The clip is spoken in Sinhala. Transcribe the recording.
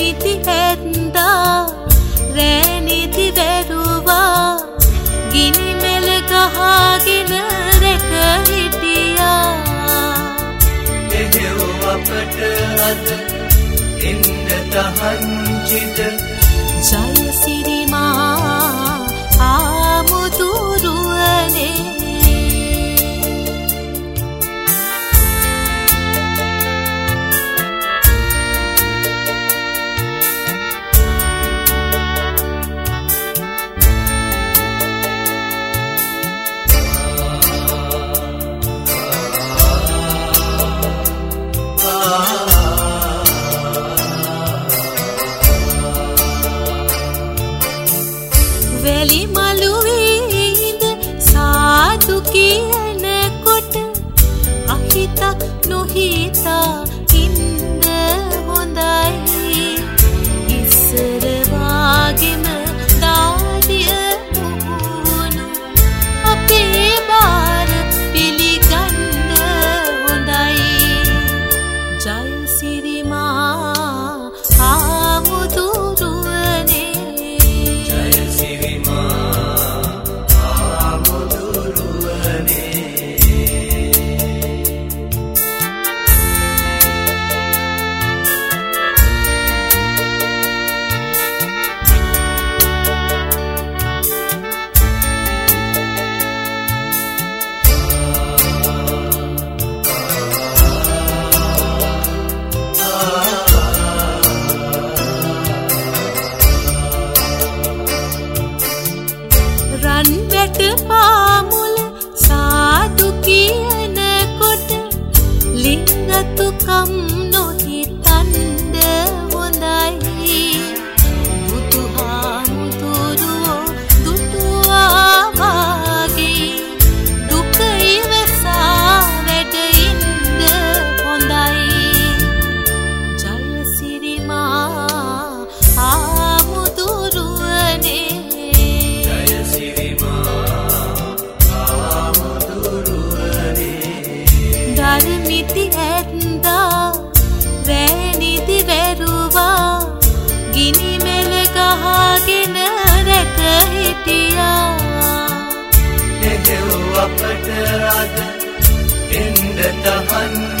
නිති ඇත්දා රෑනිති වැරුවා ගිනිමෙල ගහාගෙන රැක හිටියා. එහෙව් අපට අද එන්න තහංචිද ජයසිරිමා වැලි මළුවේද සාදු කියනකොට අහිතක් නොහිතා ඉන්න හොඳයි. 的吧。ධර්මිති ඇත්දා රෑනිති වැරුවා ගිනිමෙල ගහාගෙන රැක හිටියා. එහෙව් අපට අද එන්න තහංචිද